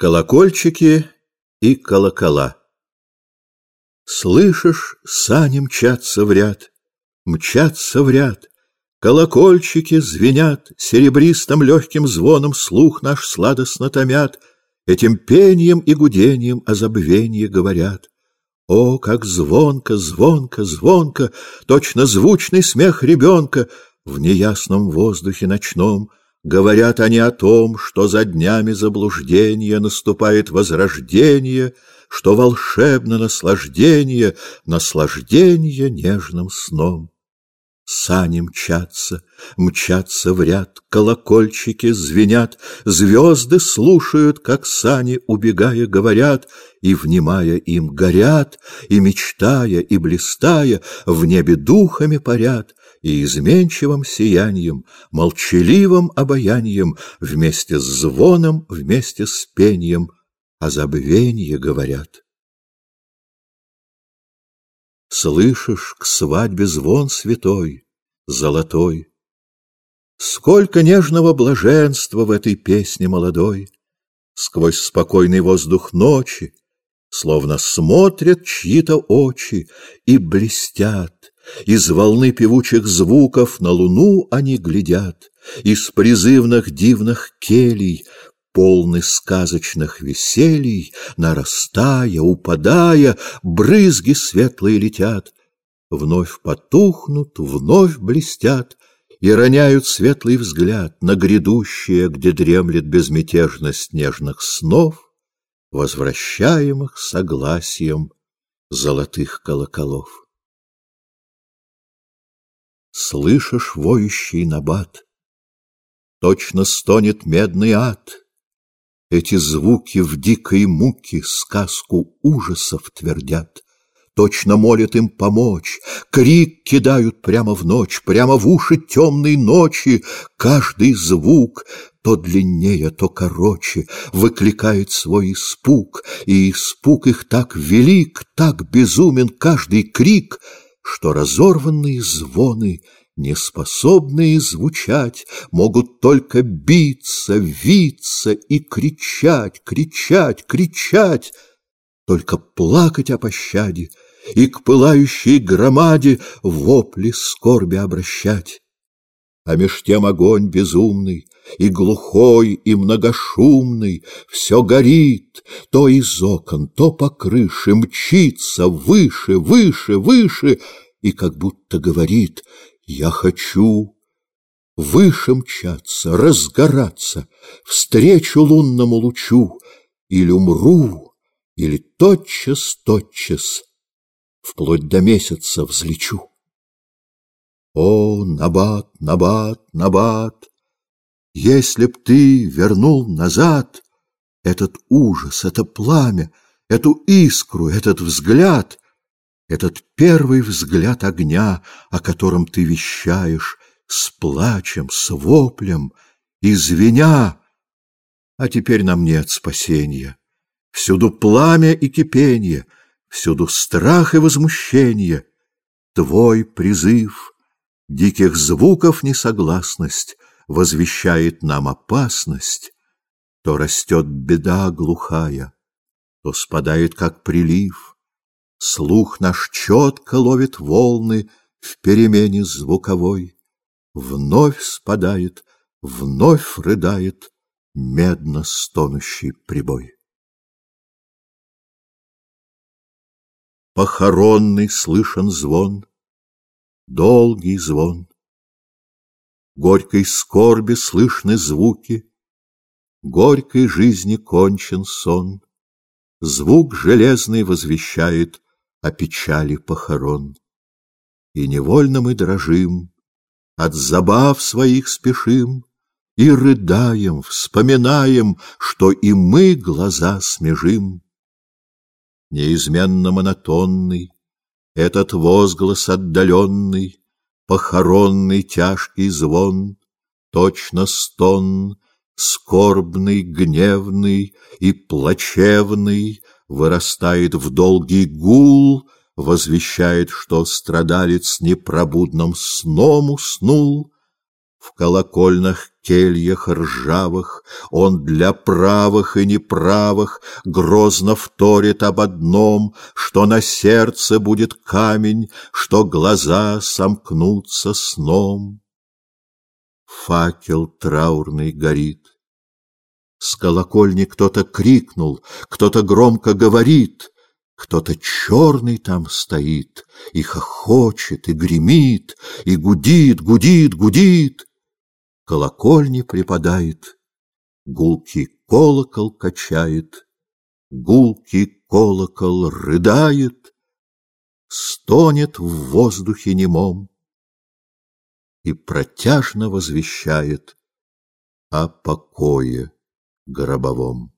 Колокольчики и колокола. Слышишь, сани мчатся в ряд, мчатся в ряд, Колокольчики звенят, серебристым легким звоном Слух наш сладостно томят, Этим пением и гудением о забвении говорят. О, как звонко, звонко, звонко, Точно звучный смех ребенка В неясном воздухе ночном — Говорят они о том, что за днями заблуждения наступает возрождение, что волшебно наслаждение, наслаждение нежным сном. Сани мчатся, мчатся в ряд, колокольчики звенят, звезды слушают, как сани, убегая, говорят, и, внимая им, горят, и, мечтая, и блистая, в небе духами парят, и изменчивым сиянием, молчаливым обаянием, вместе с звоном, вместе с пением, о забвенье говорят. Слышишь к свадьбе звон святой, золотой? Сколько нежного блаженства в этой песне молодой! Сквозь спокойный воздух ночи, Словно смотрят чьи-то очи и блестят, Из волны певучих звуков на луну они глядят, Из призывных дивных келей полны сказочных веселий, нарастая, упадая, брызги светлые летят, вновь потухнут, вновь блестят и роняют светлый взгляд на грядущее, где дремлет безмятежность нежных снов, возвращаемых согласием золотых колоколов. Слышишь воющий набат? Точно стонет медный ад, эти звуки в дикой муке сказку ужасов твердят. Точно молят им помочь, крик кидают прямо в ночь, Прямо в уши темной ночи. Каждый звук, то длиннее, то короче, Выкликает свой испуг, И испуг их так велик, так безумен каждый крик, Что разорванные звоны — неспособные звучать, могут только биться, виться и кричать, кричать, кричать, только плакать о пощаде и к пылающей громаде вопли скорби обращать. А меж тем огонь безумный, и глухой, и многошумный, Все горит, то из окон, то по крыше, Мчится выше, выше, выше, И как будто говорит я хочу выше мчаться, разгораться, Встречу лунному лучу, Или умру, или тотчас-тотчас Вплоть до месяца взлечу. О, Набат, Набат, Набат, Если б ты вернул назад Этот ужас, это пламя, Эту искру, этот взгляд — этот первый взгляд огня, о котором ты вещаешь, С плачем, с воплем, извиня, А теперь нам нет спасения. Всюду пламя и кипенье, Всюду страх и возмущение. Твой призыв, диких звуков несогласность Возвещает нам опасность, То растет беда глухая, То спадает, как прилив, Слух наш четко ловит волны В перемене звуковой. Вновь спадает, вновь рыдает Медно стонущий прибой. Похоронный слышен звон, Долгий звон. Горькой скорби слышны звуки, Горькой жизни кончен сон. Звук железный возвещает о печали похорон. И невольно мы дрожим, от забав своих спешим, И рыдаем, вспоминаем, что и мы глаза смежим. Неизменно монотонный, этот возглас отдаленный, Похоронный тяжкий звон, точно стон, Скорбный, гневный и плачевный, вырастает в долгий гул, возвещает, что страдалец непробудным сном уснул, В колокольных кельях ржавых Он для правых и неправых Грозно вторит об одном, Что на сердце будет камень, Что глаза сомкнутся сном. Факел траурный горит. С колокольни кто-то крикнул, Кто-то громко говорит — кто-то черный там стоит, и хохочет, и гремит, и гудит, гудит, гудит. Колокольни припадает, гулкий колокол качает, гулкий колокол рыдает, стонет в воздухе немом и протяжно возвещает о покое гробовом.